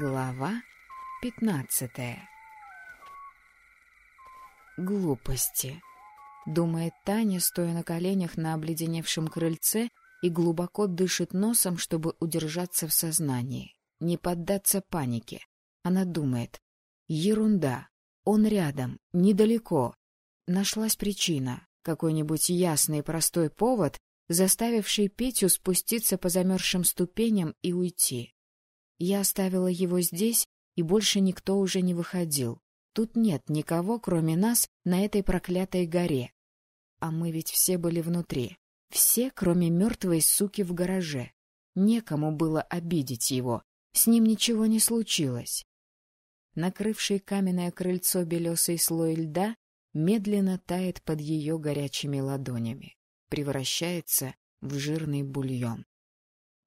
Глава пятнадцатая Глупости, думает Таня, стоя на коленях на обледеневшем крыльце и глубоко дышит носом, чтобы удержаться в сознании, не поддаться панике. Она думает, ерунда, он рядом, недалеко. Нашлась причина, какой-нибудь ясный и простой повод, заставивший Петю спуститься по замерзшим ступеням и уйти. Я оставила его здесь, и больше никто уже не выходил. Тут нет никого, кроме нас, на этой проклятой горе. А мы ведь все были внутри. Все, кроме мертвой суки в гараже. Некому было обидеть его. С ним ничего не случилось. Накрывший каменное крыльцо белесый слой льда медленно тает под ее горячими ладонями, превращается в жирный бульон.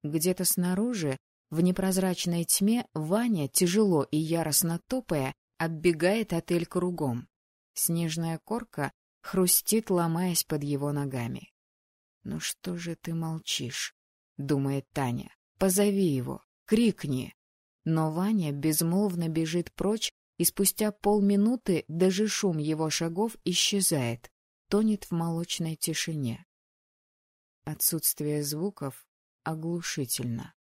Где-то снаружи в непрозрачной тьме Ваня, тяжело и яростно топая, оббегает отель кругом. Снежная корка хрустит, ломаясь под его ногами. — Ну что же ты молчишь? — думает Таня. — Позови его, крикни. Но Ваня безмолвно бежит прочь, и спустя полминуты даже шум его шагов исчезает, тонет в молочной тишине. Отсутствие звуков оглушительно.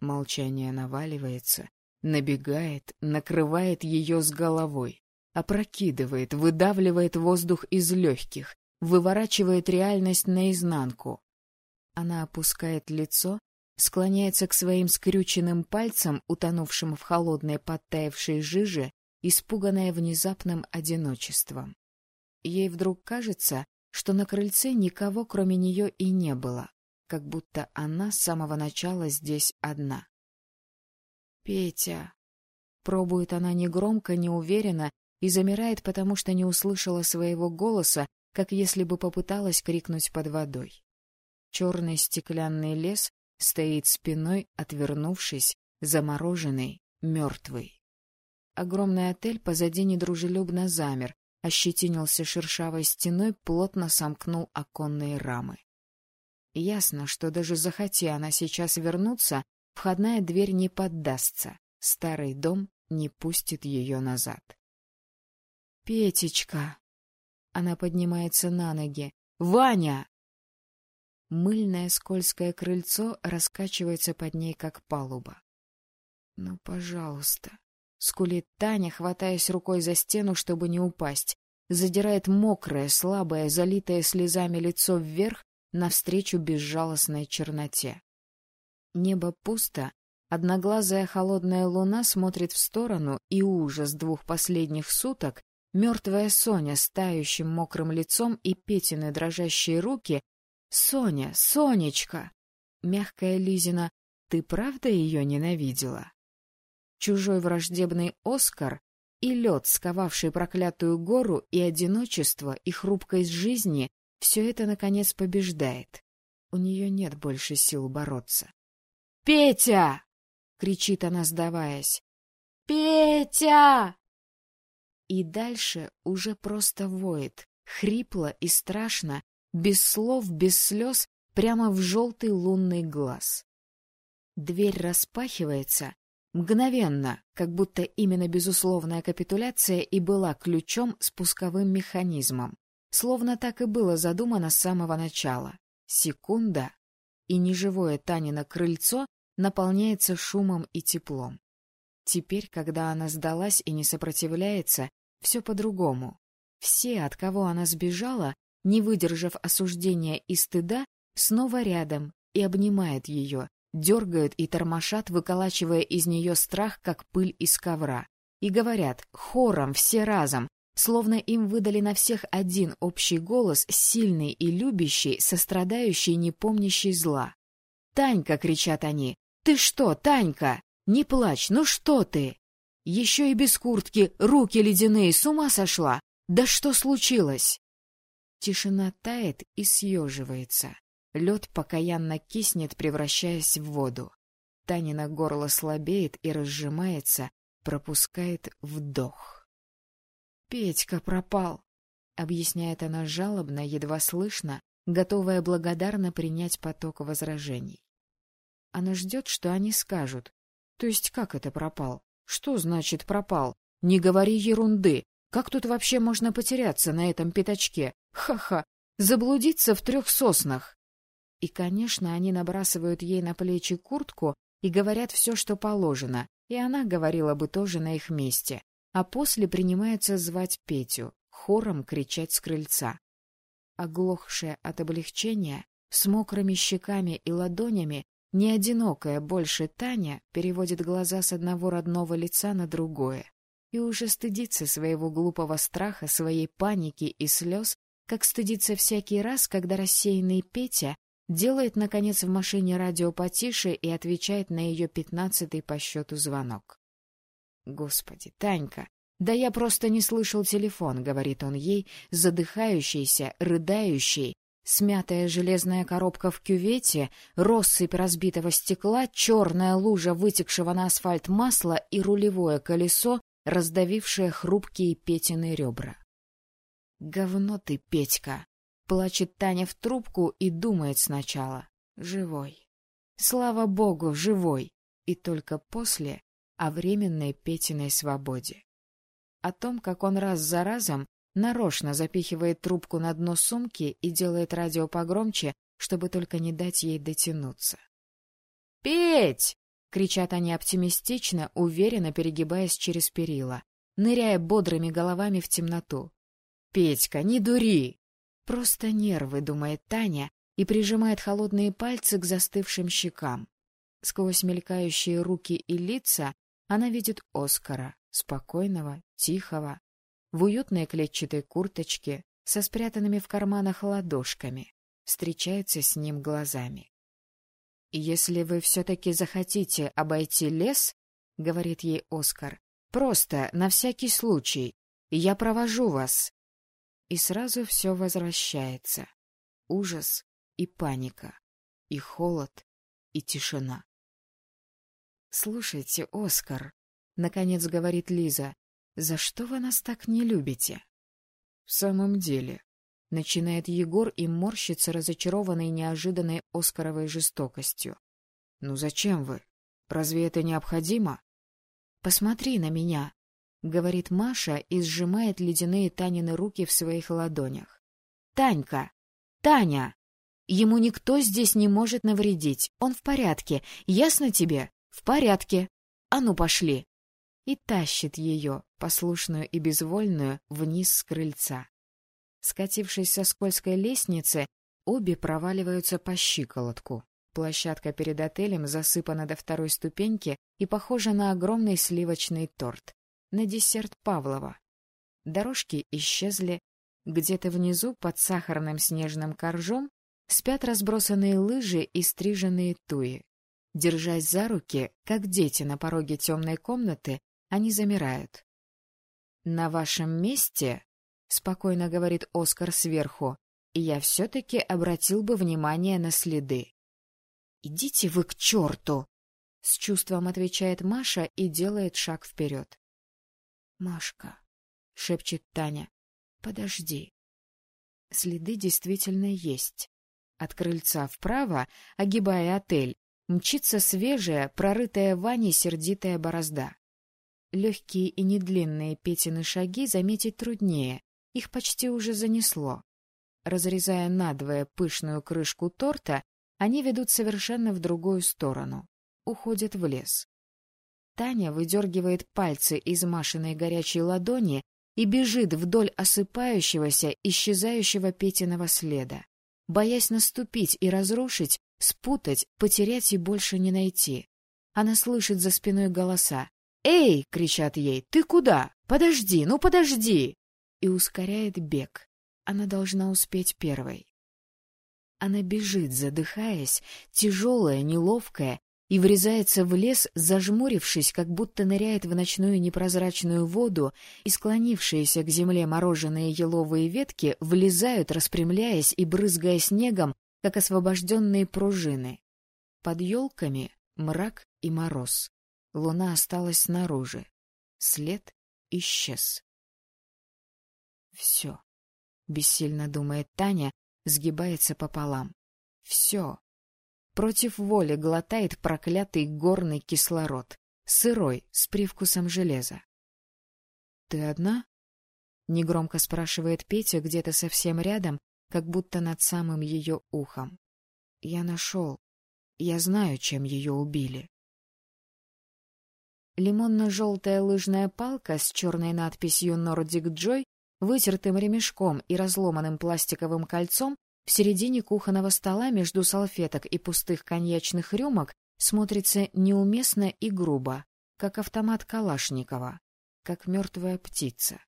Молчание наваливается, набегает, накрывает ее с головой, опрокидывает, выдавливает воздух из легких, выворачивает реальность наизнанку. Она опускает лицо, склоняется к своим скрюченным пальцам, утонувшим в холодной подтаявшей жиже, испуганная внезапным одиночеством. Ей вдруг кажется, что на крыльце никого, кроме нее, и не было как будто она с самого начала здесь одна. «Петя!» Пробует она негромко, неуверенно и замирает, потому что не услышала своего голоса, как если бы попыталась крикнуть под водой. Черный стеклянный лес стоит спиной, отвернувшись, замороженный, мертвый. Огромный отель позади недружелюбно замер, ощетинился шершавой стеной, плотно сомкнул оконные рамы. Ясно, что даже захоти она сейчас вернуться, входная дверь не поддастся, старый дом не пустит ее назад. «Петечка!» Она поднимается на ноги. «Ваня!» Мыльное скользкое крыльцо раскачивается под ней, как палуба. «Ну, пожалуйста!» — скулит Таня, хватаясь рукой за стену, чтобы не упасть. Задирает мокрое, слабое, залитое слезами лицо вверх, навстречу безжалостной черноте. Небо пусто, одноглазая холодная луна смотрит в сторону, и ужас двух последних суток, мертвая Соня с тающим мокрым лицом и Петины дрожащие руки. «Соня, Сонечка!» Мягкая Лизина, ты правда ее ненавидела? Чужой враждебный Оскар и лед, сковавший проклятую гору, и одиночество, и хрупкость жизни все это, наконец, побеждает. У нее нет больше сил бороться. «Петя!» — кричит она, сдаваясь. «Петя!» И дальше уже просто воет, хрипло и страшно, без слов, без слез, прямо в желтый лунный глаз. Дверь распахивается, мгновенно, как будто именно безусловная капитуляция и была ключом спусковым механизмом. Словно так и было задумано с самого начала. Секунда, и неживое Танино крыльцо наполняется шумом и теплом. Теперь, когда она сдалась и не сопротивляется, все по-другому. Все, от кого она сбежала, не выдержав осуждения и стыда, снова рядом и обнимают ее, дергают и тормошат, выколачивая из нее страх, как пыль из ковра. И говорят, хором, все разом, словно им выдали на всех один общий голос, сильный и любящий, сострадающий, не помнящий зла. «Танька!» — кричат они. «Ты что, Танька? Не плачь, ну что ты?» Еще и без куртки, руки ледяные, с ума сошла! Да что случилось? Тишина тает и съеживается. Лед покаянно киснет, превращаясь в воду. Танина горло слабеет и разжимается, пропускает вдох. Петька пропал, — объясняет она жалобно, едва слышно, готовая благодарно принять поток возражений. Она ждет, что они скажут. То есть как это пропал? Что значит пропал? Не говори ерунды. Как тут вообще можно потеряться на этом пятачке? Ха-ха! Заблудиться в трех соснах! И, конечно, они набрасывают ей на плечи куртку и говорят все, что положено, и она говорила бы тоже на их месте. А после принимается звать Петю, хором кричать с крыльца. Оглохшая от облегчения, с мокрыми щеками и ладонями, не одинокая больше Таня переводит глаза с одного родного лица на другое и уже стыдится своего глупого страха, своей паники и слез, как стыдится всякий раз, когда рассеянный Петя делает, наконец, в машине радио потише и отвечает на ее пятнадцатый по счету звонок. «Господи, Танька, да я просто не слышал телефон», — говорит он ей, задыхающийся, рыдающий, смятая железная коробка в кювете, россыпь разбитого стекла, черная лужа вытекшего на асфальт масла и рулевое колесо, раздавившее хрупкие Петины ребра. «Говно ты, Петька!» — плачет Таня в трубку и думает сначала. «Живой. Слава богу, живой!» И только после о временной Петиной свободе. О том, как он раз за разом нарочно запихивает трубку на дно сумки и делает радио погромче, чтобы только не дать ей дотянуться. «Петь!» — кричат они оптимистично, уверенно перегибаясь через перила, ныряя бодрыми головами в темноту. «Петька, не дури!» «Просто нервы», — думает Таня, и прижимает холодные пальцы к застывшим щекам. Сквозь мелькающие руки и лица она видит Оскара, спокойного, тихого, в уютной клетчатой курточке, со спрятанными в карманах ладошками, встречается с ним глазами. «Если вы все-таки захотите обойти лес, — говорит ей Оскар, — просто, на всякий случай, я провожу вас, и сразу все возвращается. Ужас и паника, и холод, и тишина. «Слушайте, Оскар», — наконец говорит Лиза, — «за что вы нас так не любите?» «В самом деле», — начинает Егор и морщится разочарованной неожиданной Оскаровой жестокостью. «Ну зачем вы? Разве это необходимо?» «Посмотри на меня», — говорит Маша и сжимает ледяные Танины руки в своих ладонях. «Танька! Таня! Ему никто здесь не может навредить. Он в порядке. Ясно тебе? В порядке. А ну, пошли!» И тащит ее, послушную и безвольную, вниз с крыльца. Скатившись со скользкой лестницы, обе проваливаются по щиколотку. Площадка перед отелем засыпана до второй ступеньки и похожа на огромный сливочный торт на десерт Павлова. Дорожки исчезли. Где-то внизу, под сахарным снежным коржом, спят разбросанные лыжи и стриженные туи. Держась за руки, как дети на пороге темной комнаты, они замирают. «На вашем месте», — спокойно говорит Оскар сверху, — «я все-таки обратил бы внимание на следы». «Идите вы к черту!» — с чувством отвечает Маша и делает шаг вперед. Машка, — шепчет Таня, — подожди. Следы действительно есть. От крыльца вправо, огибая отель, мчится свежая, прорытая Ваней сердитая борозда. Легкие и недлинные Петины шаги заметить труднее, их почти уже занесло. Разрезая надвое пышную крышку торта, они ведут совершенно в другую сторону, уходят в лес. Таня выдергивает пальцы из Машиной горячей ладони и бежит вдоль осыпающегося, исчезающего Петиного следа. Боясь наступить и разрушить, спутать, потерять и больше не найти. Она слышит за спиной голоса. «Эй!» — кричат ей. «Ты куда? Подожди, ну подожди!» И ускоряет бег. Она должна успеть первой. Она бежит, задыхаясь, тяжелая, неловкая, и врезается в лес, зажмурившись, как будто ныряет в ночную непрозрачную воду, и склонившиеся к земле мороженые еловые ветки влезают, распрямляясь и брызгая снегом, как освобожденные пружины. Под елками мрак и мороз. Луна осталась снаружи. След исчез. Все. Бессильно думает Таня, сгибается пополам. Все против воли глотает проклятый горный кислород. сырой, с привкусом железа. — Ты одна? — негромко спрашивает Петя где-то совсем рядом, как будто над самым ее ухом. — Я нашел. Я знаю, чем ее убили. Лимонно-желтая лыжная палка с черной надписью «Нордик Джой», вытертым ремешком и разломанным пластиковым кольцом в середине кухонного стола между салфеток и пустых коньячных рюмок смотрится неуместно и грубо, как автомат Калашникова, как мертвая птица.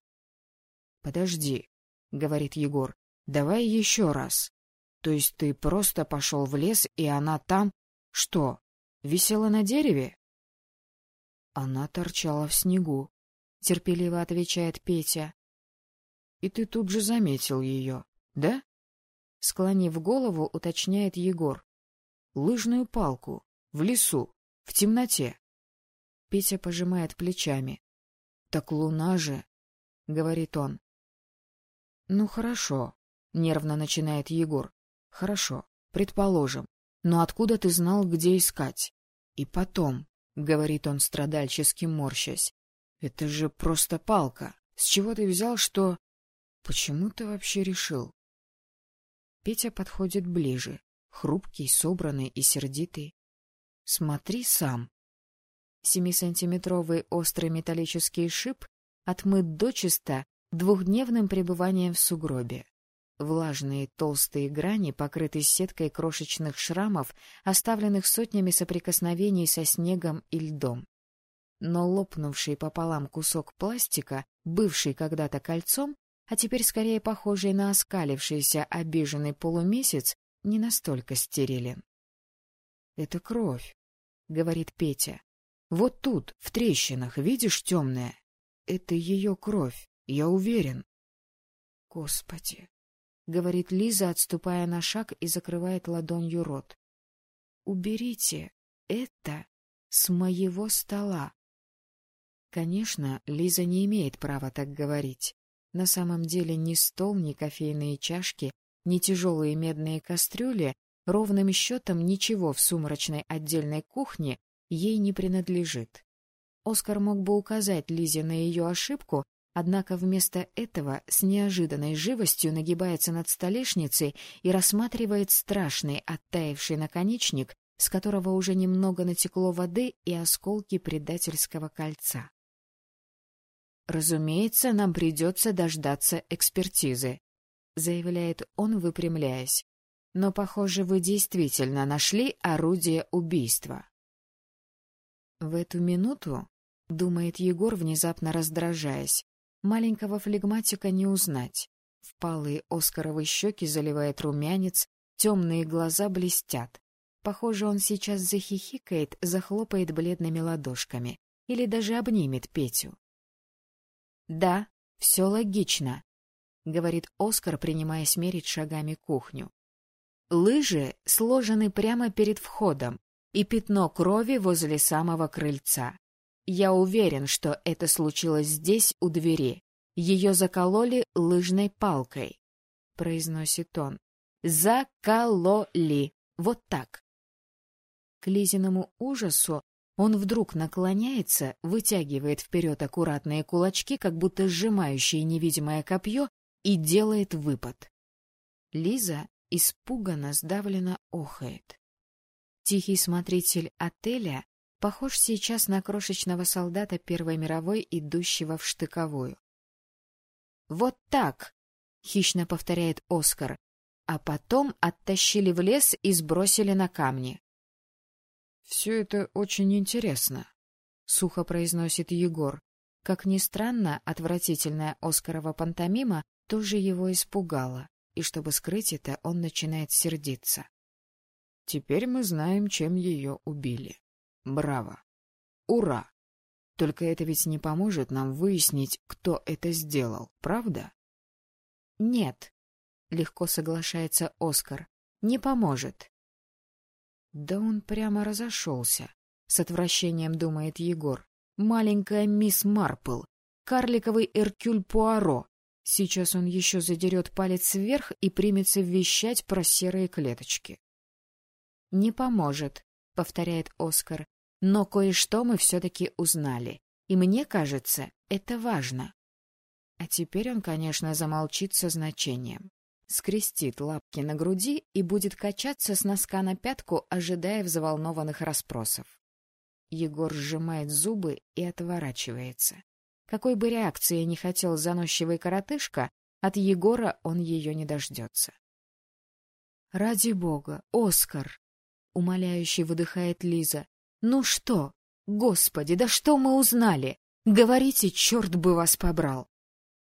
— Подожди, — говорит Егор, — давай еще раз. То есть ты просто пошел в лес, и она там... Что, висела на дереве? Она торчала в снегу, — терпеливо отвечает Петя. — И ты тут же заметил ее, да? Склонив голову, уточняет Егор. — Лыжную палку, в лесу, в темноте. Петя пожимает плечами. — Так луна же, — говорит он. — Ну, хорошо, — нервно начинает Егор. — Хорошо, предположим. Но откуда ты знал, где искать? И потом, — говорит он страдальчески морщась. — Это же просто палка. С чего ты взял, что... Почему ты вообще решил? Петя подходит ближе, хрупкий, собранный и сердитый. — Смотри сам. Семисантиметровый острый металлический шип отмыт дочисто двухдневным пребыванием в сугробе. Влажные толстые грани покрыты сеткой крошечных шрамов, оставленных сотнями соприкосновений со снегом и льдом. Но лопнувший пополам кусок пластика, бывший когда-то кольцом, а теперь скорее похожий на оскалившийся обиженный полумесяц, не настолько стерилен. — Это кровь, — говорит Петя. — Вот тут, в трещинах, видишь темное? Это ее кровь, я уверен. — Господи! Говорит Лиза, отступая на шаг и закрывает ладонью рот. Уберите это с моего стола. Конечно, Лиза не имеет права так говорить. На самом деле ни стол, ни кофейные чашки, ни тяжелые медные кастрюли, ровным счетом ничего в сумрачной отдельной кухне ей не принадлежит. Оскар мог бы указать Лизе на ее ошибку, Однако вместо этого с неожиданной живостью нагибается над столешницей и рассматривает страшный оттаивший наконечник, с которого уже немного натекло воды и осколки предательского кольца. «Разумеется, нам придется дождаться экспертизы», — заявляет он, выпрямляясь. «Но, похоже, вы действительно нашли орудие убийства». В эту минуту, — думает Егор, внезапно раздражаясь, Маленького флегматика не узнать. Впалые оскаровые щеки заливает румянец, темные глаза блестят. Похоже, он сейчас захихикает, захлопает бледными ладошками или даже обнимет Петю. — Да, все логично, — говорит Оскар, принимаясь мерить шагами кухню. Лыжи сложены прямо перед входом, и пятно крови возле самого крыльца. Я уверен, что это случилось здесь, у двери. Ее закололи лыжной палкой, — произносит он. Закололи. Вот так. К Лизиному ужасу он вдруг наклоняется, вытягивает вперед аккуратные кулачки, как будто сжимающие невидимое копье, и делает выпад. Лиза испуганно, сдавленно охает. Тихий смотритель отеля похож сейчас на крошечного солдата Первой мировой, идущего в штыковую. «Вот так!» — хищно повторяет Оскар, а потом оттащили в лес и сбросили на камни. «Все это очень интересно», — сухо произносит Егор. Как ни странно, отвратительная Оскарова пантомима тоже его испугала, и чтобы скрыть это, он начинает сердиться. «Теперь мы знаем, чем ее убили». Браво! Ура! Только это ведь не поможет нам выяснить, кто это сделал, правда? Нет, легко соглашается Оскар. Не поможет. Да он прямо разошелся, с отвращением думает Егор. Маленькая мисс Марпл, карликовый Эркюль Пуаро. Сейчас он еще задерет палец вверх и примется вещать про серые клеточки. — Не поможет, — повторяет Оскар. но кое-что мы все-таки узнали, и мне кажется, это важно. А теперь он, конечно, замолчит со значением. Скрестит лапки на груди и будет качаться с носка на пятку, ожидая взволнованных расспросов. Егор сжимает зубы и отворачивается. Какой бы реакции не хотел заносчивый коротышка, от Егора он ее не дождется. — Ради бога, Оскар! — умоляюще выдыхает Лиза. — Ну что? Господи, да что мы узнали? Говорите, черт бы вас побрал!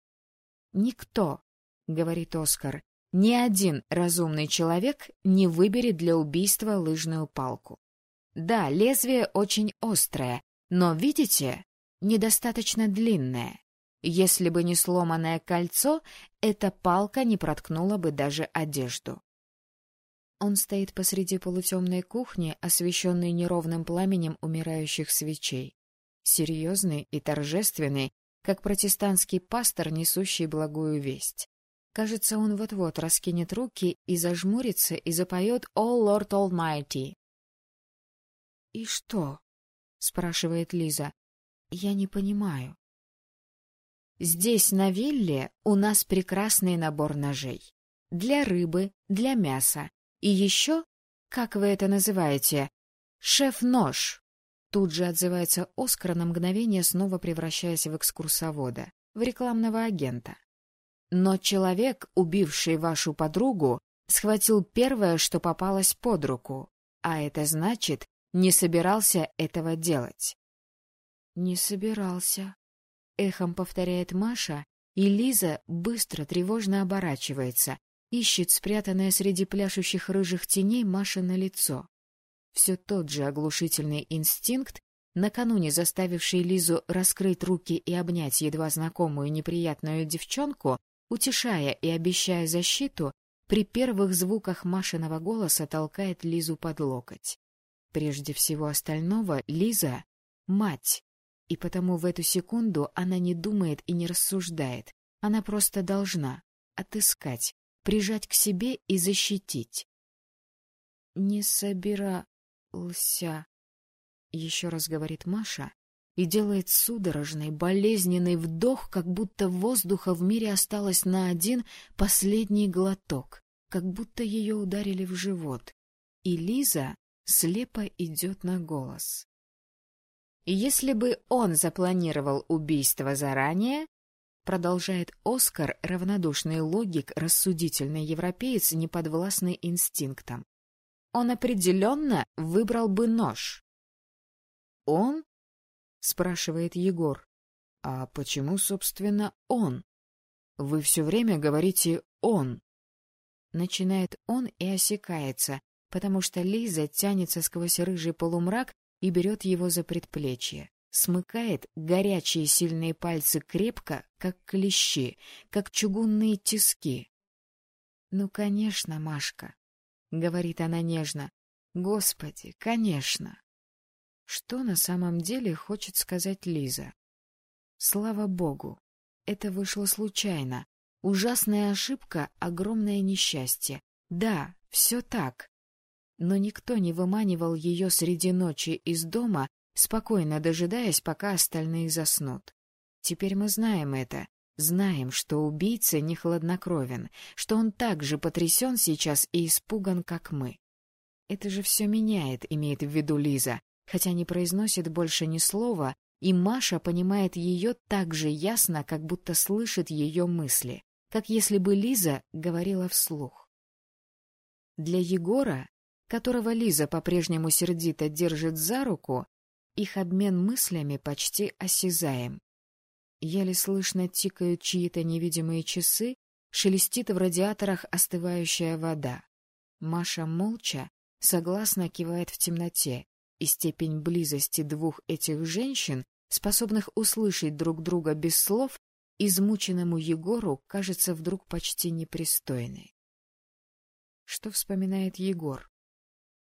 — Никто, — говорит Оскар, — ни один разумный человек не выберет для убийства лыжную палку. Да, лезвие очень острое, но, видите, недостаточно длинное. Если бы не сломанное кольцо, эта палка не проткнула бы даже одежду. Он стоит посреди полутемной кухни, освещенной неровным пламенем умирающих свечей. Серьезный и торжественный, как протестантский пастор, несущий благую весть. Кажется, он вот-вот раскинет руки и зажмурится и запоет «О, Lord Almighty». «И что?» — спрашивает Лиза. «Я не понимаю». «Здесь, на вилле, у нас прекрасный набор ножей. Для рыбы, для мяса, и еще, как вы это называете, шеф-нож. Тут же отзывается Оскар на мгновение, снова превращаясь в экскурсовода, в рекламного агента. Но человек, убивший вашу подругу, схватил первое, что попалось под руку, а это значит, не собирался этого делать. — Не собирался, — эхом повторяет Маша, и Лиза быстро, тревожно оборачивается, ищет спрятанное среди пляшущих рыжих теней Маша на лицо. Все тот же оглушительный инстинкт, накануне заставивший Лизу раскрыть руки и обнять едва знакомую неприятную девчонку, утешая и обещая защиту, при первых звуках Машиного голоса толкает Лизу под локоть. Прежде всего остального Лиза — мать, и потому в эту секунду она не думает и не рассуждает, она просто должна отыскать, прижать к себе и защитить. — Не собирался, — еще раз говорит Маша и делает судорожный, болезненный вдох, как будто воздуха в мире осталось на один последний глоток, как будто ее ударили в живот. И Лиза слепо идет на голос. Если бы он запланировал убийство заранее, Продолжает Оскар, равнодушный логик, рассудительный европеец, неподвластный инстинктам. Он определенно выбрал бы нож. «Он?» — спрашивает Егор. «А почему, собственно, он? Вы все время говорите «он». Начинает он и осекается, потому что Лиза тянется сквозь рыжий полумрак и берет его за предплечье смыкает горячие сильные пальцы крепко, как клещи, как чугунные тиски. — Ну, конечно, Машка, — говорит она нежно. — Господи, конечно. Что на самом деле хочет сказать Лиза? Слава богу, это вышло случайно. Ужасная ошибка, огромное несчастье. Да, все так. Но никто не выманивал ее среди ночи из дома спокойно дожидаясь, пока остальные заснут. Теперь мы знаем это, знаем, что убийца не хладнокровен, что он так же потрясен сейчас и испуган, как мы. Это же все меняет, имеет в виду Лиза, хотя не произносит больше ни слова, и Маша понимает ее так же ясно, как будто слышит ее мысли, как если бы Лиза говорила вслух. Для Егора, которого Лиза по-прежнему сердито держит за руку, их обмен мыслями почти осязаем. Еле слышно тикают чьи-то невидимые часы, шелестит в радиаторах остывающая вода. Маша молча, согласно кивает в темноте, и степень близости двух этих женщин, способных услышать друг друга без слов, измученному Егору кажется вдруг почти непристойной. Что вспоминает Егор?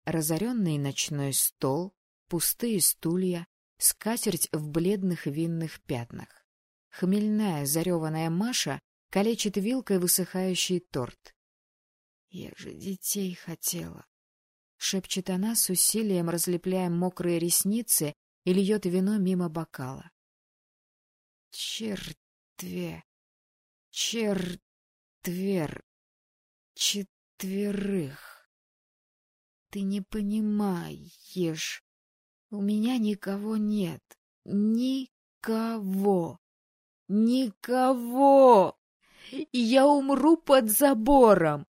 Разоренный ночной стол, пустые стулья, скатерть в бледных винных пятнах. Хмельная, зареванная Маша калечит вилкой высыхающий торт. — Я же детей хотела, — шепчет она с усилием, разлепляя мокрые ресницы и льет вино мимо бокала. Чертве, чертвер, четверых. Ты не понимаешь, у меня никого нет, никого, никого. Я умру под забором.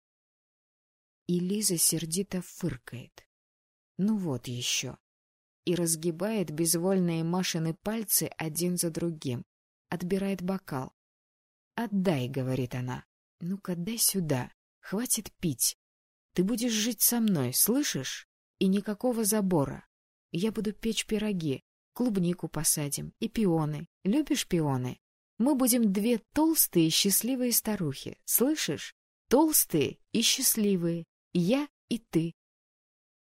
И Лиза сердито фыркает. Ну вот еще. И разгибает безвольные Машины пальцы один за другим. Отбирает бокал. «Отдай», — говорит она. «Ну-ка, дай сюда. Хватит пить. Ты будешь жить со мной, слышишь? И никакого забора. Я буду печь пироги, клубнику посадим и пионы. Любишь пионы? Мы будем две толстые счастливые старухи, слышишь? Толстые и счастливые, я и ты.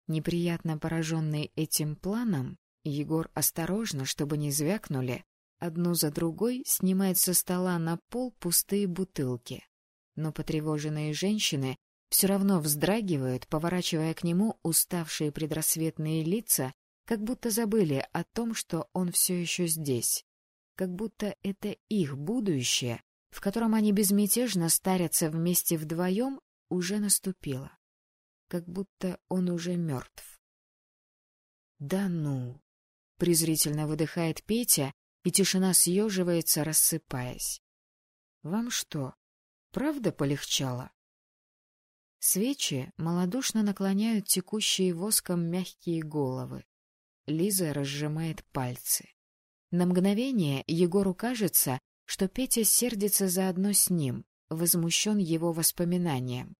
Неприятно пораженный этим планом, Егор осторожно, чтобы не звякнули, одну за другой снимает со стола на пол пустые бутылки. Но потревоженные женщины все равно вздрагивают, поворачивая к нему уставшие предрассветные лица, как будто забыли о том, что он все еще здесь как будто это их будущее, в котором они безмятежно старятся вместе вдвоем, уже наступило. Как будто он уже мертв. «Да ну!» — презрительно выдыхает Петя, и тишина съеживается, рассыпаясь. «Вам что, правда полегчало?» Свечи малодушно наклоняют текущие воском мягкие головы. Лиза разжимает пальцы. На мгновение Егору кажется, что Петя сердится заодно с ним, возмущен его воспоминанием.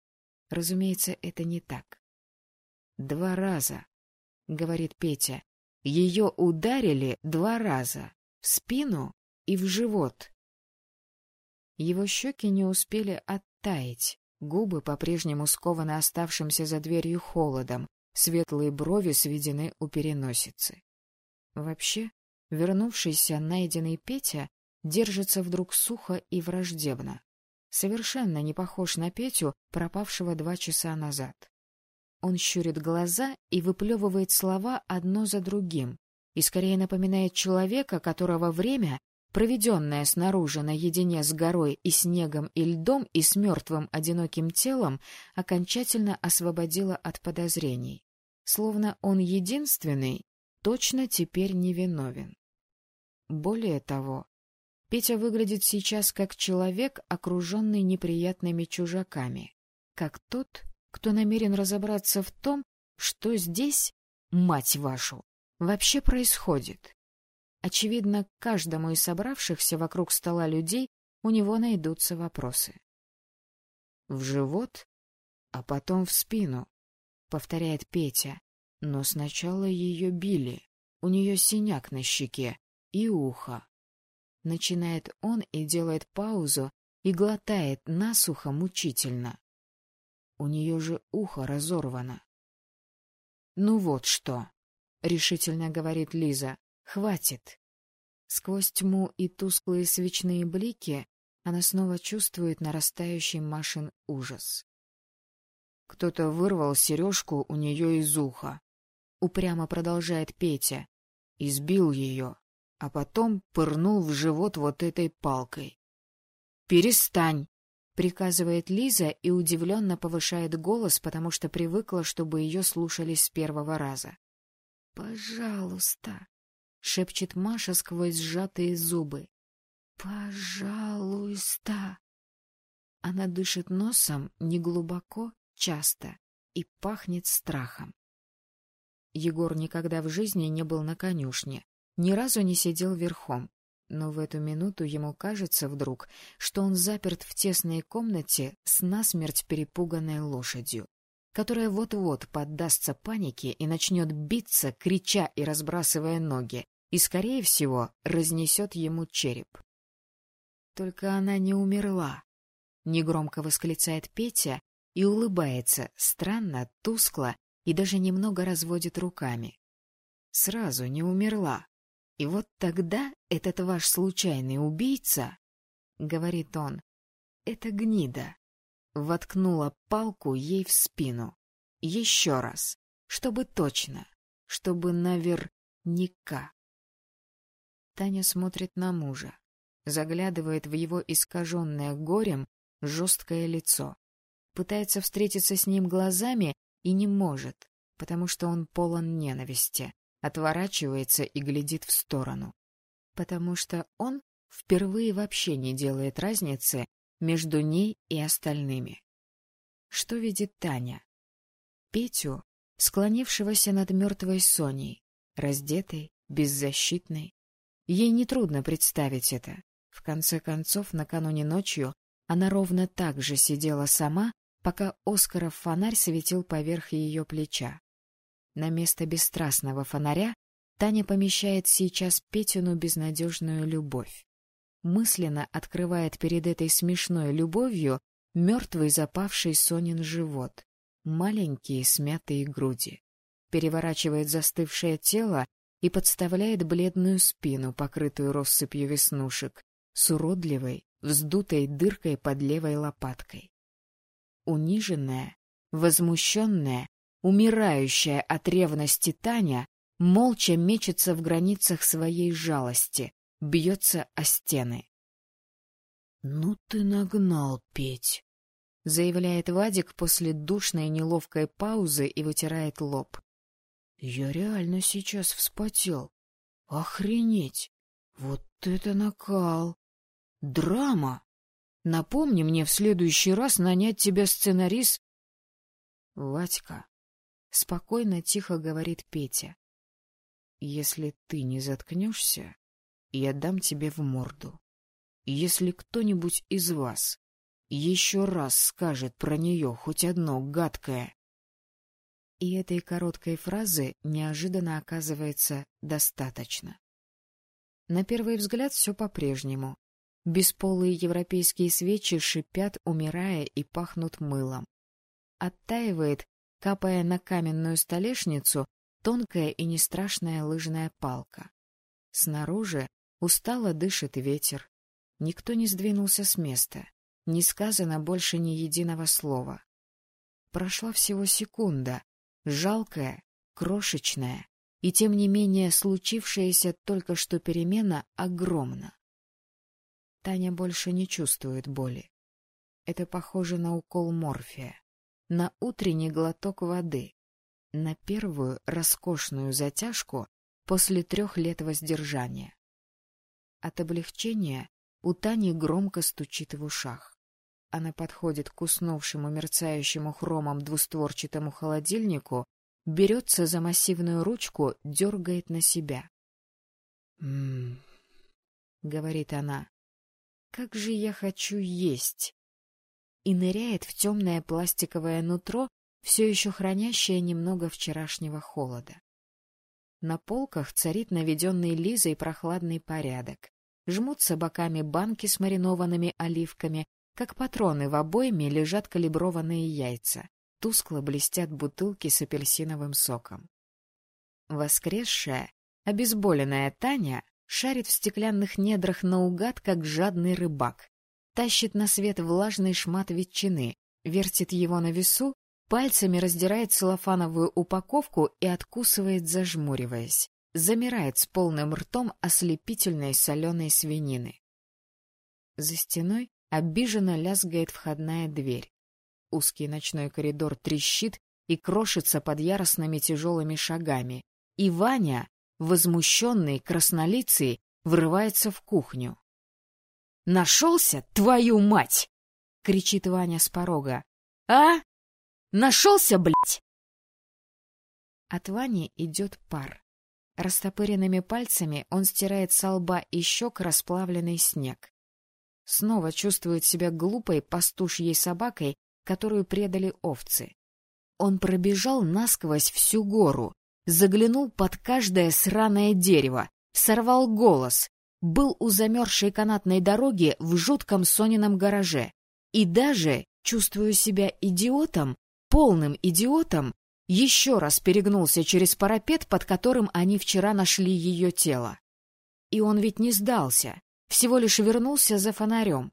Разумеется, это не так. «Два раза», — говорит Петя. «Ее ударили два раза. В спину и в живот». Его щеки не успели оттаять, губы по-прежнему скованы оставшимся за дверью холодом, светлые брови сведены у переносицы. Вообще, Вернувшийся найденный Петя держится вдруг сухо и враждебно. Совершенно не похож на Петю, пропавшего два часа назад. Он щурит глаза и выплевывает слова одно за другим, и скорее напоминает человека, которого время, проведенное снаружи наедине с горой и снегом и льдом и с мертвым одиноким телом, окончательно освободило от подозрений. Словно он единственный, точно теперь невиновен. Более того, Петя выглядит сейчас как человек, окруженный неприятными чужаками, как тот, кто намерен разобраться в том, что здесь, мать вашу, вообще происходит. Очевидно, каждому из собравшихся вокруг стола людей у него найдутся вопросы. В живот, а потом в спину, повторяет Петя, но сначала ее били, у нее синяк на щеке, и ухо. Начинает он и делает паузу, и глотает насухо мучительно. У нее же ухо разорвано. — Ну вот что, — решительно говорит Лиза, — хватит. Сквозь тьму и тусклые свечные блики она снова чувствует нарастающий Машин ужас. Кто-то вырвал сережку у нее из уха. Упрямо продолжает Петя. Избил ее а потом пырнул в живот вот этой палкой. «Перестань!» — приказывает Лиза и удивленно повышает голос, потому что привыкла, чтобы ее слушались с первого раза. «Пожалуйста!» — шепчет Маша сквозь сжатые зубы. «Пожалуйста!» Она дышит носом неглубоко, часто и пахнет страхом. Егор никогда в жизни не был на конюшне, ни разу не сидел верхом, но в эту минуту ему кажется вдруг, что он заперт в тесной комнате с насмерть перепуганной лошадью, которая вот-вот поддастся панике и начнет биться, крича и разбрасывая ноги, и, скорее всего, разнесет ему череп. Только она не умерла, — негромко восклицает Петя и улыбается, странно, тускло и даже немного разводит руками. Сразу не умерла. И вот тогда этот ваш случайный убийца, — говорит он, — это гнида, воткнула палку ей в спину. Еще раз, чтобы точно, чтобы наверняка. Таня смотрит на мужа, заглядывает в его искаженное горем жесткое лицо, пытается встретиться с ним глазами и не может, потому что он полон ненависти, отворачивается и глядит в сторону. Потому что он впервые вообще не делает разницы между ней и остальными. Что видит Таня? Петю, склонившегося над мертвой Соней, раздетой, беззащитной. Ей нетрудно представить это. В конце концов, накануне ночью она ровно так же сидела сама, пока Оскаров фонарь светил поверх ее плеча. На место бесстрастного фонаря Таня помещает сейчас Петину безнадежную любовь. Мысленно открывает перед этой смешной любовью мертвый запавший Сонин живот, маленькие смятые груди. Переворачивает застывшее тело и подставляет бледную спину, покрытую россыпью веснушек, с уродливой, вздутой дыркой под левой лопаткой. Униженная, возмущенная, умирающая от ревности Таня молча мечется в границах своей жалости, бьется о стены. — Ну ты нагнал, Петь! — заявляет Вадик после душной неловкой паузы и вытирает лоб. — Я реально сейчас вспотел. Охренеть! Вот это накал! Драма! Напомни мне в следующий раз нанять тебя сценарист... — Вадька, — спокойно, тихо говорит Петя, — если ты не заткнешься, я дам тебе в морду. Если кто-нибудь из вас еще раз скажет про нее хоть одно гадкое... И этой короткой фразы неожиданно оказывается достаточно. На первый взгляд все по-прежнему. Бесполые европейские свечи шипят, умирая, и пахнут мылом. Оттаивает, капая на каменную столешницу, тонкая и нестрашная лыжная палка. Снаружи устало дышит ветер. Никто не сдвинулся с места. Не сказано больше ни единого слова. Прошла всего секунда, жалкая, крошечная, и тем не менее случившаяся только что перемена огромна. Таня больше не чувствует боли. Это похоже на укол морфия, на утренний глоток воды, на первую роскошную затяжку после трех лет воздержания. От облегчения у Тани громко стучит в ушах. Она подходит к уснувшему мерцающему хромом двустворчатому холодильнику, берется за массивную ручку, дергает на себя. «М-м-м», говорит она, — «как же я хочу есть!» И ныряет в темное пластиковое нутро, все еще хранящее немного вчерашнего холода. На полках царит наведенный Лизой прохладный порядок. Жмутся боками банки с маринованными оливками, как патроны в обойме лежат калиброванные яйца. Тускло блестят бутылки с апельсиновым соком. Воскресшая, обезболенная Таня шарит в стеклянных недрах наугад, как жадный рыбак. Тащит на свет влажный шмат ветчины, вертит его на весу, пальцами раздирает целлофановую упаковку и откусывает, зажмуриваясь замирает с полным ртом ослепительной соленой свинины. За стеной обиженно лязгает входная дверь. Узкий ночной коридор трещит и крошится под яростными тяжелыми шагами, и Ваня, возмущенный, краснолицый, врывается в кухню. «Нашелся, твою мать!» — кричит Ваня с порога. «А? Нашелся, блядь!» От Вани идет пар. Растопыренными пальцами он стирает со лба и щек расплавленный снег. Снова чувствует себя глупой пастушьей собакой, которую предали овцы. Он пробежал насквозь всю гору, заглянул под каждое сраное дерево, сорвал голос, был у замерзшей канатной дороги в жутком Сонином гараже и даже, чувствуя себя идиотом, полным идиотом, еще раз перегнулся через парапет, под которым они вчера нашли ее тело. И он ведь не сдался, всего лишь вернулся за фонарем.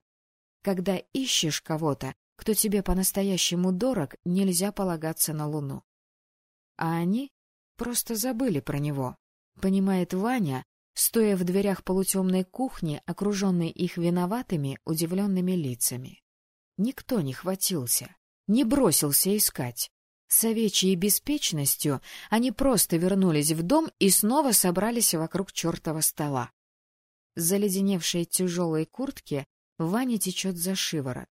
Когда ищешь кого-то, кто тебе по-настоящему дорог, нельзя полагаться на луну. а они просто забыли про него, понимает Ваня, стоя в дверях полутемной кухни, окруженной их виноватыми, удивленными лицами. Никто не хватился, не бросился искать. С овечьей беспечностью они просто вернулись в дом и снова собрались вокруг чертова стола. Заледеневшей тяжелой куртке Ваня течет за шиворот.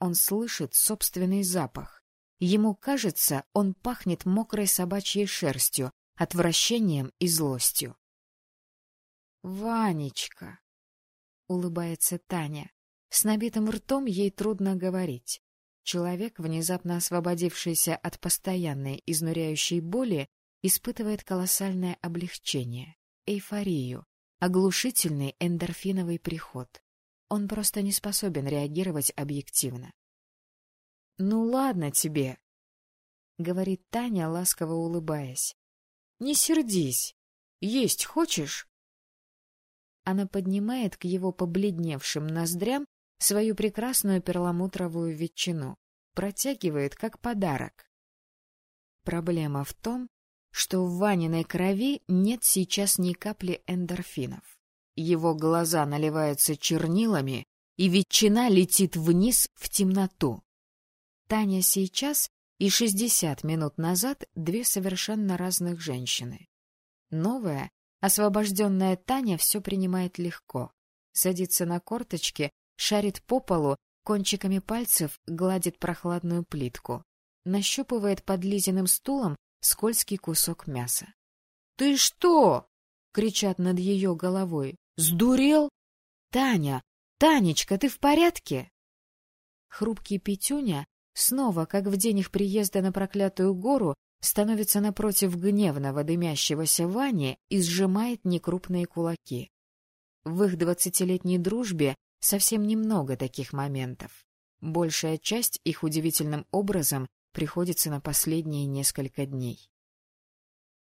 Он слышит собственный запах. Ему кажется, он пахнет мокрой собачьей шерстью, отвращением и злостью. «Ванечка!» — улыбается Таня. С набитым ртом ей трудно говорить. Человек, внезапно освободившийся от постоянной изнуряющей боли, испытывает колоссальное облегчение, эйфорию, оглушительный эндорфиновый приход. Он просто не способен реагировать объективно. — Ну ладно тебе, — говорит Таня, ласково улыбаясь. — Не сердись. Есть хочешь? Она поднимает к его побледневшим ноздрям свою прекрасную перламутровую ветчину, протягивает как подарок. Проблема в том, что в Ваниной крови нет сейчас ни капли эндорфинов. Его глаза наливаются чернилами, и ветчина летит вниз в темноту. Таня сейчас и шестьдесят минут назад две совершенно разных женщины. Новая, освобожденная Таня все принимает легко. Садится на корточки, шарит по полу, кончиками пальцев гладит прохладную плитку. Нащупывает под Лизиным стулом скользкий кусок мяса. — Ты что? — кричат над ее головой. — Сдурел? — Таня! Танечка, ты в порядке? Хрупкий Петюня снова, как в день их приезда на проклятую гору, становится напротив гневного дымящегося Вани и сжимает некрупные кулаки. В их двадцатилетней дружбе совсем немного таких моментов. Большая часть их удивительным образом приходится на последние несколько дней.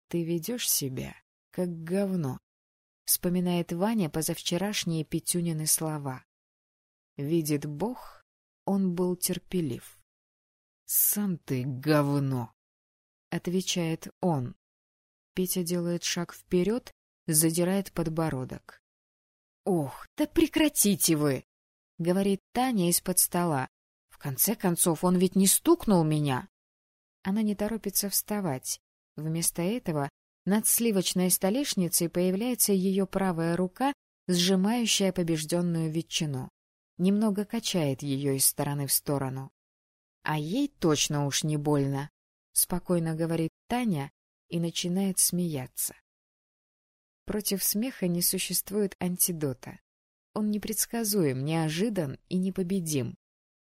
«Ты ведешь себя, как говно», — вспоминает Ваня позавчерашние Петюнины слова. «Видит Бог, он был терпелив». «Сам ты говно!» — отвечает он. Петя делает шаг вперед, задирает подбородок. «Ох, да прекратите вы!» — говорит Таня из-под стола. «В конце концов, он ведь не стукнул меня!» Она не торопится вставать. Вместо этого над сливочной столешницей появляется ее правая рука, сжимающая побежденную ветчину. Немного качает ее из стороны в сторону. «А ей точно уж не больно», — спокойно говорит Таня и начинает смеяться. Против смеха не существует антидота. Он непредсказуем, неожидан и непобедим.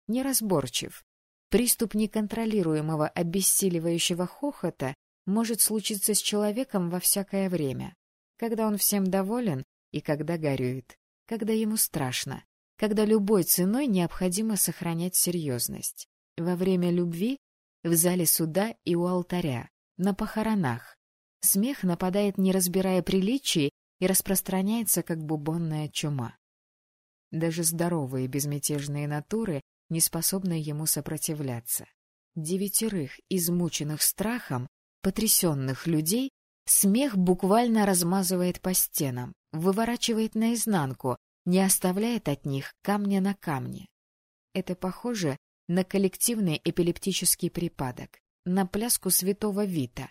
Неразборчив. Приступ неконтролируемого обессиливающего хохота может случиться с человеком во всякое время, когда он всем доволен и когда горюет, когда ему страшно, когда любой ценой необходимо сохранять серьезность. Во время любви, в зале суда и у алтаря, на похоронах, Смех нападает, не разбирая приличий, и распространяется, как бубонная чума. Даже здоровые безмятежные натуры не способны ему сопротивляться. Девятерых, измученных страхом, потрясенных людей, смех буквально размазывает по стенам, выворачивает наизнанку, не оставляет от них камня на камне. Это похоже на коллективный эпилептический припадок, на пляску святого Вита,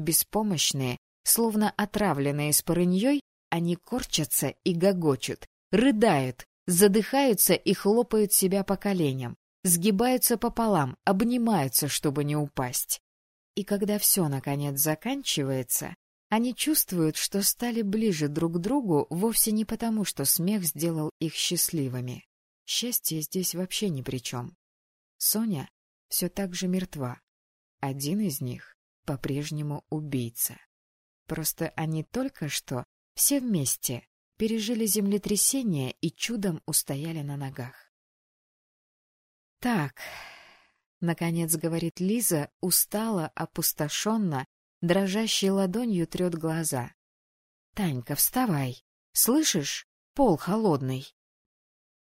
Беспомощные, словно отравленные спорыньей, они корчатся и гогочут, рыдают, задыхаются и хлопают себя по коленям, сгибаются пополам, обнимаются, чтобы не упасть. И когда все, наконец, заканчивается, они чувствуют, что стали ближе друг к другу вовсе не потому, что смех сделал их счастливыми. Счастье здесь вообще ни при чем. Соня все так же мертва. Один из них по-прежнему убийца. Просто они только что, все вместе, пережили землетрясение и чудом устояли на ногах. «Так», — наконец говорит Лиза, устала, опустошенно, дрожащей ладонью трет глаза. «Танька, вставай! Слышишь? Пол холодный!»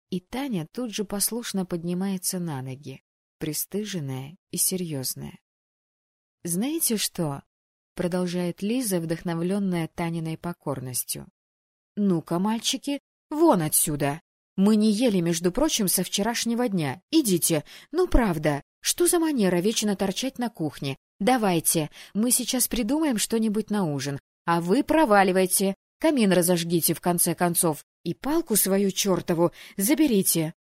И Таня тут же послушно поднимается на ноги, пристыженная и серьезная. Знаете что? — продолжает Лиза, вдохновленная Таниной покорностью. — Ну-ка, мальчики, вон отсюда! Мы не ели, между прочим, со вчерашнего дня. Идите. Ну, правда. Что за манера вечно торчать на кухне? Давайте. Мы сейчас придумаем что-нибудь на ужин. А вы проваливайте. Камин разожгите, в конце концов. И палку свою чертову заберите.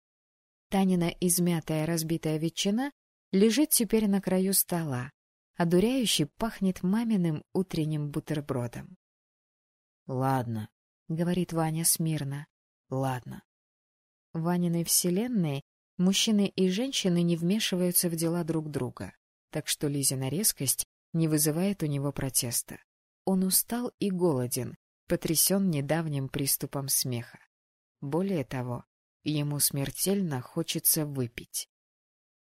Танина измятая разбитая ветчина лежит теперь на краю стола. Одуряюще пахнет маминым утренним бутербродом. — Ладно, — говорит Ваня смирно. — Ладно. В Ваниной вселенной мужчины и женщины не вмешиваются в дела друг друга, так что Лизина резкость не вызывает у него протеста. Он устал и голоден, потрясен недавним приступом смеха. Более того, ему смертельно хочется выпить.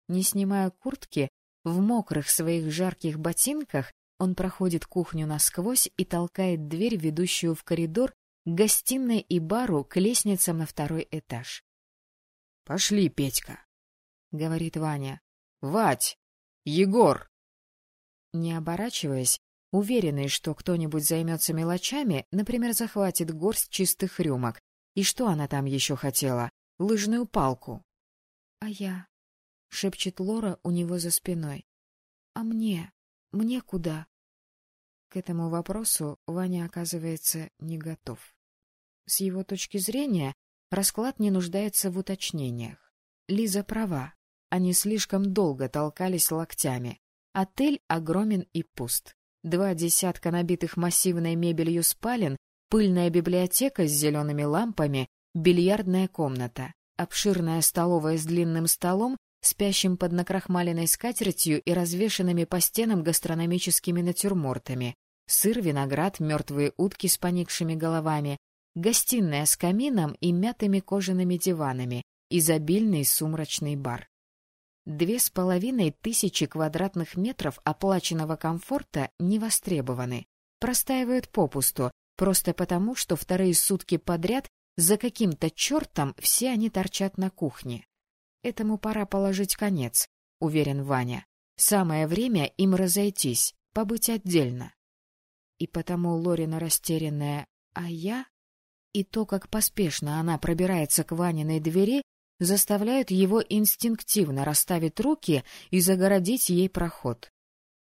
Не снимая куртки, в мокрых своих жарких ботинках он проходит кухню насквозь и толкает дверь, ведущую в коридор, к гостиной и бару, к лестницам на второй этаж. Пошли, Петька, — говорит Ваня. — Вать! Егор! Не оборачиваясь, уверенный, что кто-нибудь займется мелочами, например, захватит горсть чистых рюмок. И что она там еще хотела? Лыжную палку. — А я? — шепчет Лора у него за спиной. — А мне? Мне куда? К этому вопросу Ваня оказывается не готов. С его точки зрения, Расклад не нуждается в уточнениях. Лиза права. Они слишком долго толкались локтями. Отель огромен и пуст. Два десятка набитых массивной мебелью спален, пыльная библиотека с зелеными лампами, бильярдная комната, обширная столовая с длинным столом, спящим под накрахмаленной скатертью и развешанными по стенам гастрономическими натюрмортами, сыр, виноград, мертвые утки с поникшими головами, гостиная с камином и мятыми кожаными диванами, изобильный сумрачный бар. Две с половиной тысячи квадратных метров оплаченного комфорта не востребованы, простаивают попусту, просто потому, что вторые сутки подряд за каким-то чертом все они торчат на кухне. Этому пора положить конец, уверен Ваня. Самое время им разойтись, побыть отдельно. И потому Лорина растерянная «А я?» И то, как поспешно она пробирается к Ваниной двери, заставляют его инстинктивно расставить руки и загородить ей проход.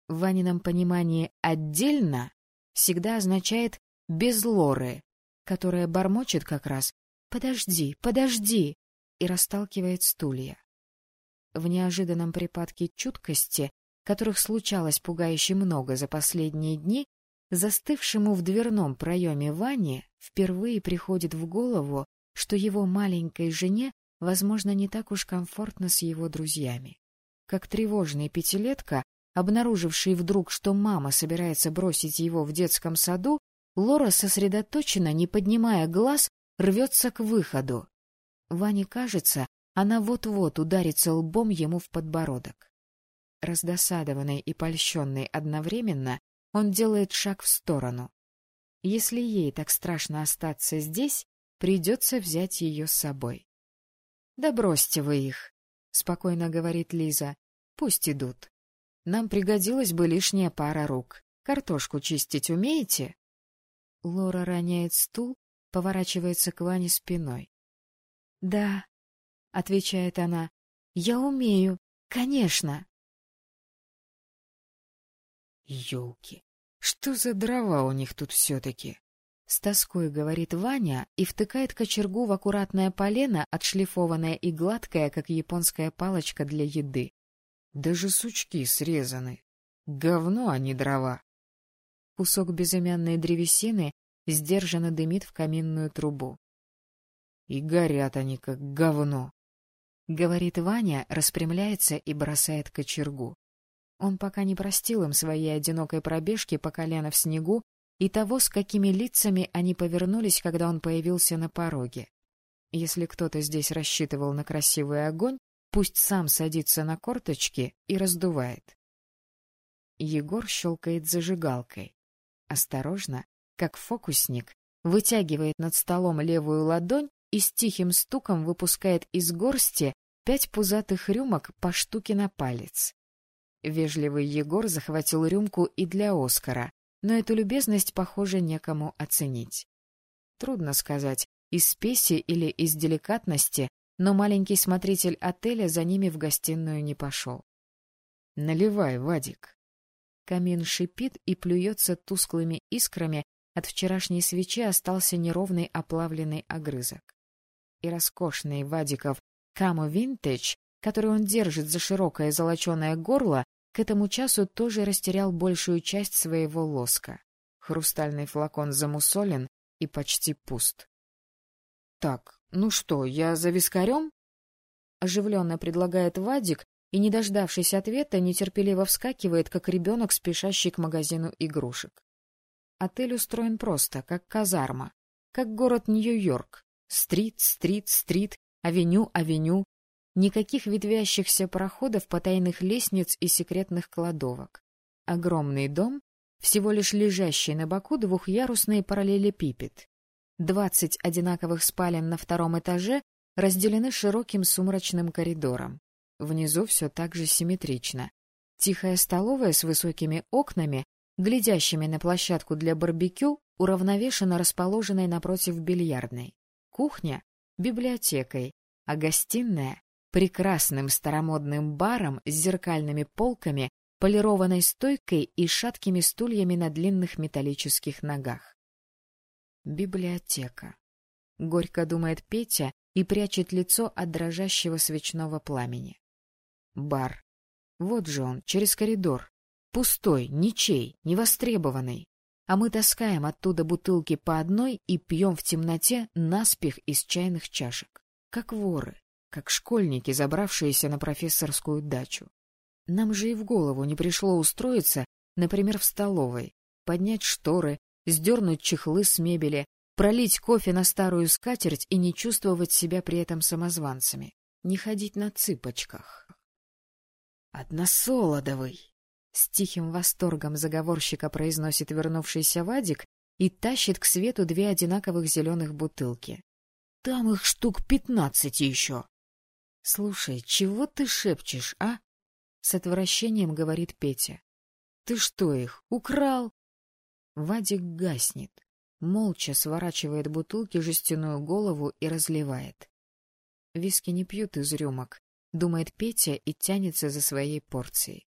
В Ванином понимании «отдельно» всегда означает «без Лоры», которая бормочет как раз «подожди, подожди» и расталкивает стулья. В неожиданном припадке чуткости, которых случалось пугающе много за последние дни, Застывшему в дверном проеме Ване впервые приходит в голову, что его маленькой жене, возможно, не так уж комфортно с его друзьями. Как тревожный пятилетка, обнаруживший вдруг, что мама собирается бросить его в детском саду, Лора сосредоточенно, не поднимая глаз, рвется к выходу. Ване кажется, она вот-вот ударится лбом ему в подбородок. Раздосадованный и польщенный одновременно, он делает шаг в сторону. Если ей так страшно остаться здесь, придется взять ее с собой. — Да бросьте вы их, — спокойно говорит Лиза. — Пусть идут. Нам пригодилась бы лишняя пара рук. Картошку чистить умеете? Лора роняет стул, поворачивается к Ване спиной. — Да, — отвечает она, — я умею, конечно. Ёлки, что за дрова у них тут все-таки? С тоской говорит Ваня и втыкает кочергу в аккуратное полено, отшлифованное и гладкое, как японская палочка для еды. Даже сучки срезаны. Говно, а не дрова. Кусок безымянной древесины сдержанно дымит в каминную трубу. И горят они, как говно. — говорит Ваня, распрямляется и бросает кочергу. Он пока не простил им своей одинокой пробежки по колено в снегу и того, с какими лицами они повернулись, когда он появился на пороге. Если кто-то здесь рассчитывал на красивый огонь, пусть сам садится на корточки и раздувает. Егор щелкает зажигалкой. Осторожно, как фокусник, вытягивает над столом левую ладонь и с тихим стуком выпускает из горсти пять пузатых рюмок по штуке на палец. Вежливый Егор захватил рюмку и для Оскара, но эту любезность, похоже, некому оценить. Трудно сказать, из спеси или из деликатности, но маленький смотритель отеля за ними в гостиную не пошел. — Наливай, Вадик. Камин шипит и плюется тусклыми искрами, от вчерашней свечи остался неровный оплавленный огрызок. И роскошный Вадиков Камо Винтедж, который он держит за широкое золоченое горло, к этому часу тоже растерял большую часть своего лоска. Хрустальный флакон замусолен и почти пуст. — Так, ну что, я за вискарем? — оживленно предлагает Вадик, и, не дождавшись ответа, нетерпеливо вскакивает, как ребенок, спешащий к магазину игрушек. Отель устроен просто, как казарма, как город Нью-Йорк. Стрит, стрит, стрит, авеню, авеню. Никаких ветвящихся проходов, потайных лестниц и секретных кладовок. Огромный дом, всего лишь лежащий на боку двухъярусный параллелепипед. Двадцать одинаковых спален на втором этаже разделены широким сумрачным коридором. Внизу все так же симметрично. Тихая столовая с высокими окнами, глядящими на площадку для барбекю, уравновешенно расположенной напротив бильярдной. Кухня — библиотекой, а гостиная — прекрасным старомодным баром с зеркальными полками, полированной стойкой и шаткими стульями на длинных металлических ногах. Библиотека. Горько думает Петя и прячет лицо от дрожащего свечного пламени. Бар. Вот же он, через коридор. Пустой, ничей, невостребованный. А мы таскаем оттуда бутылки по одной и пьем в темноте наспех из чайных чашек. Как воры, как школьники, забравшиеся на профессорскую дачу. Нам же и в голову не пришло устроиться, например, в столовой, поднять шторы, сдернуть чехлы с мебели, пролить кофе на старую скатерть и не чувствовать себя при этом самозванцами, не ходить на цыпочках. «Односолодовый!» С тихим восторгом заговорщика произносит вернувшийся Вадик и тащит к свету две одинаковых зеленых бутылки. «Там их штук пятнадцать еще!» «Слушай, чего ты шепчешь, а?» С отвращением говорит Петя. «Ты что их, украл?» Вадик гаснет, молча сворачивает бутылки жестяную голову и разливает. Виски не пьют из рюмок, думает Петя и тянется за своей порцией.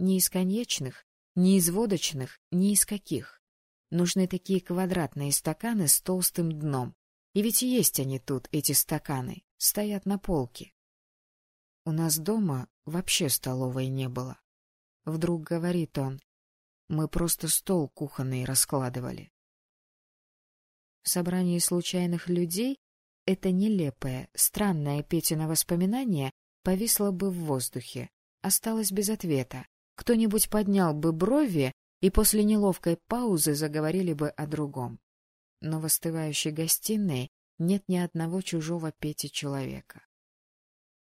Ни из коньячных, ни из водочных, ни из каких. Нужны такие квадратные стаканы с толстым дном. И ведь есть они тут, эти стаканы, стоят на полке. У нас дома вообще столовой не было. Вдруг говорит он. Мы просто стол кухонный раскладывали. В собрании случайных людей это нелепое, странное Петино воспоминание повисло бы в воздухе, осталось без ответа. Кто-нибудь поднял бы брови, и после неловкой паузы заговорили бы о другом. Но в остывающей гостиной нет ни одного чужого Пети человека.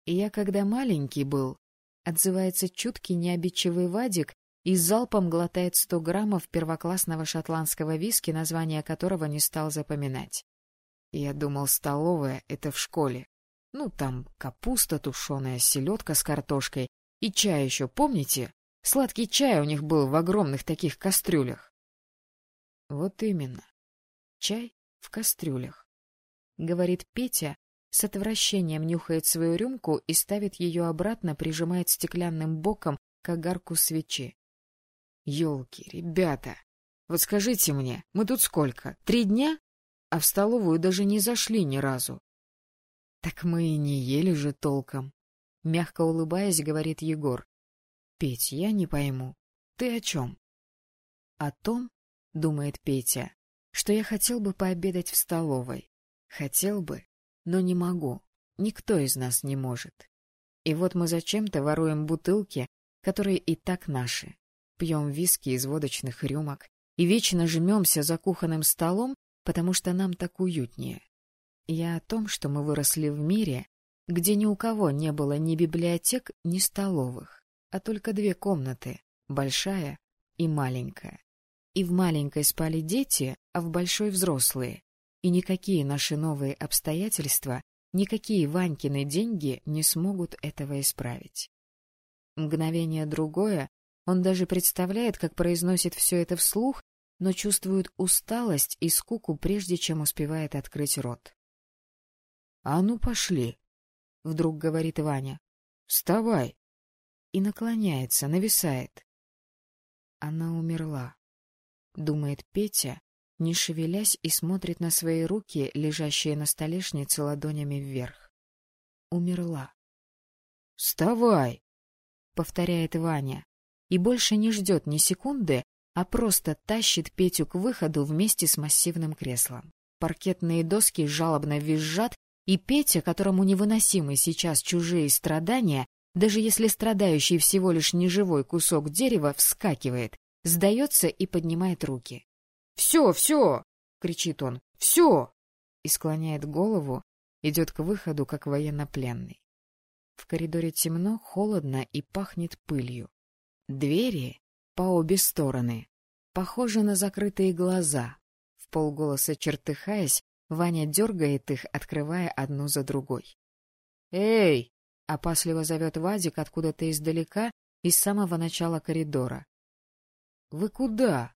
И я, когда маленький был, отзывается чуткий необидчивый Вадик и залпом глотает сто граммов первоклассного шотландского виски, название которого не стал запоминать. Я думал, столовая — это в школе. Ну, там капуста тушеная, селедка с картошкой и чай еще, помните? Сладкий чай у них был в огромных таких кастрюлях. Вот именно. Чай в кастрюлях. Говорит Петя, с отвращением нюхает свою рюмку и ставит ее обратно, прижимает стеклянным боком к огарку свечи. Ёлки, ребята, вот скажите мне, мы тут сколько, три дня? а в столовую даже не зашли ни разу. — Так мы и не ели же толком. Мягко улыбаясь, говорит Егор. — Петь, я не пойму. Ты о чем? — О том, — думает Петя, — что я хотел бы пообедать в столовой. Хотел бы, но не могу. Никто из нас не может. И вот мы зачем-то воруем бутылки, которые и так наши. Пьем виски из водочных рюмок и вечно жмемся за кухонным столом, потому что нам так уютнее. Я о том, что мы выросли в мире, где ни у кого не было ни библиотек, ни столовых, а только две комнаты, большая и маленькая. И в маленькой спали дети, а в большой взрослые. И никакие наши новые обстоятельства, никакие Ванькины деньги не смогут этого исправить. Мгновение другое Он даже представляет, как произносит все это вслух, но чувствует усталость и скуку, прежде чем успевает открыть рот. — А ну, пошли, — вдруг говорит Ваня. — Вставай. И наклоняется, нависает. Она умерла, — думает Петя, не шевелясь и смотрит на свои руки, лежащие на столешнице ладонями вверх. Умерла. — Вставай! — повторяет Ваня, и больше не ждет ни секунды, а просто тащит Петю к выходу вместе с массивным креслом. Паркетные доски жалобно визжат, и Петя, которому невыносимы сейчас чужие страдания, даже если страдающий всего лишь неживой кусок дерева, вскакивает, сдается и поднимает руки. «Все, все!» — кричит он. «Все!» И склоняет голову, идет к выходу, как военнопленный. В коридоре темно, холодно и пахнет пылью. Двери по обе стороны похожи на закрытые глаза. В полголоса чертыхаясь, Ваня дергает их, открывая одну за другой. «Эй!» — опасливо зовет Вадик откуда-то издалека, из самого начала коридора. «Вы куда?»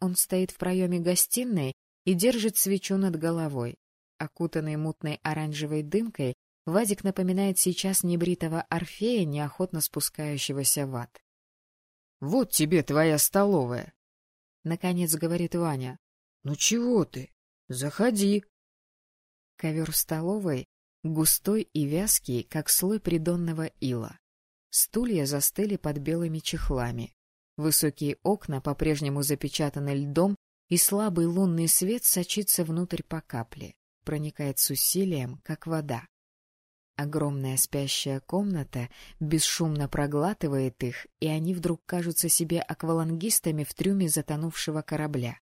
Он стоит в проеме гостиной и держит свечу над головой. Окутанный мутной оранжевой дымкой, Вадик напоминает сейчас небритого Орфея, неохотно спускающегося в ад. — Вот тебе твоя столовая. — наконец говорит Ваня. — Ну чего ты? Заходи. Ковер в столовой густой и вязкий, как слой придонного ила. Стулья застыли под белыми чехлами. Высокие окна по-прежнему запечатаны льдом, и слабый лунный свет сочится внутрь по капле, проникает с усилием, как вода. Огромная спящая комната бесшумно проглатывает их, и они вдруг кажутся себе аквалангистами в трюме затонувшего корабля.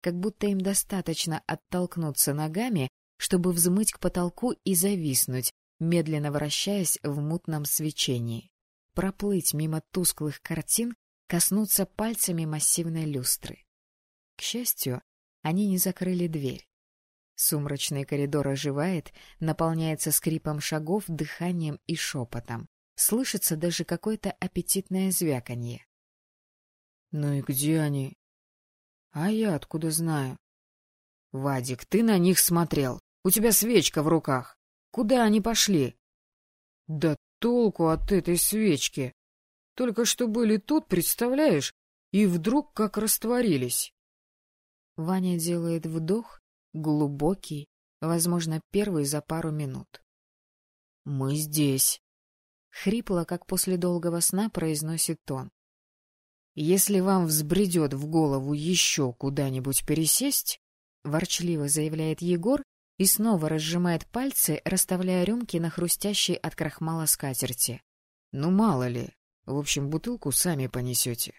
Как будто им достаточно оттолкнуться ногами, чтобы взмыть к потолку и зависнуть, медленно вращаясь в мутном свечении. Проплыть мимо тусклых картин коснуться пальцами массивной люстры. К счастью, они не закрыли дверь. Сумрачный коридор оживает, наполняется скрипом шагов, дыханием и шепотом. Слышится даже какое-то аппетитное звяканье. — Ну и где они? — А я откуда знаю? — Вадик, ты на них смотрел. У тебя свечка в руках. Куда они пошли? — Да толку от этой свечки! Только что были тут, представляешь, и вдруг как растворились. Ваня делает вдох, глубокий, возможно, первый за пару минут. — Мы здесь. Хрипло, как после долгого сна, произносит он. Если вам взбредет в голову еще куда-нибудь пересесть, — ворчливо заявляет Егор и снова разжимает пальцы, расставляя рюмки на хрустящей от крахмала скатерти. — Ну, мало ли, в общем, бутылку сами понесете.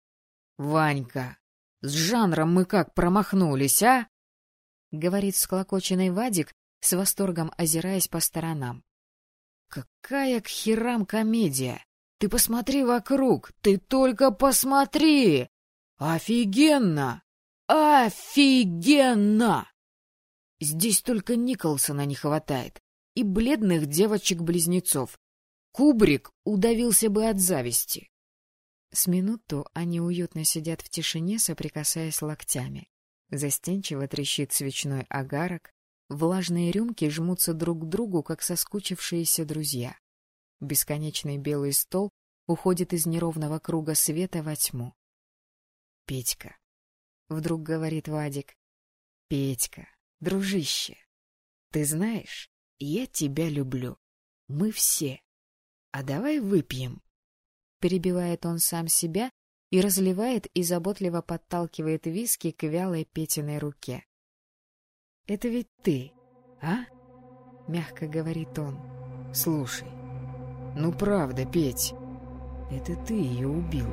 — Ванька, с жанром мы как промахнулись, а? — говорит склокоченный Вадик, с восторгом озираясь по сторонам. — Какая к херам комедия! Ты посмотри вокруг, ты только посмотри! Офигенно! Офигенно! Здесь только Николсона не хватает и бледных девочек-близнецов, Кубрик удавился бы от зависти. С минуту они уютно сидят в тишине, соприкасаясь локтями. Застенчиво трещит свечной агарок, влажные рюмки жмутся друг к другу, как соскучившиеся друзья. Бесконечный белый стол уходит из неровного круга света во тьму. — Петька, — вдруг говорит Вадик, — Петька, дружище, ты знаешь, я тебя люблю. Мы все. «А давай выпьем», — перебивает он сам себя и разливает и заботливо подталкивает виски к вялой Петиной руке. «Это ведь ты, а?» — мягко говорит он. «Слушай, ну правда, Петь, это ты ее убил».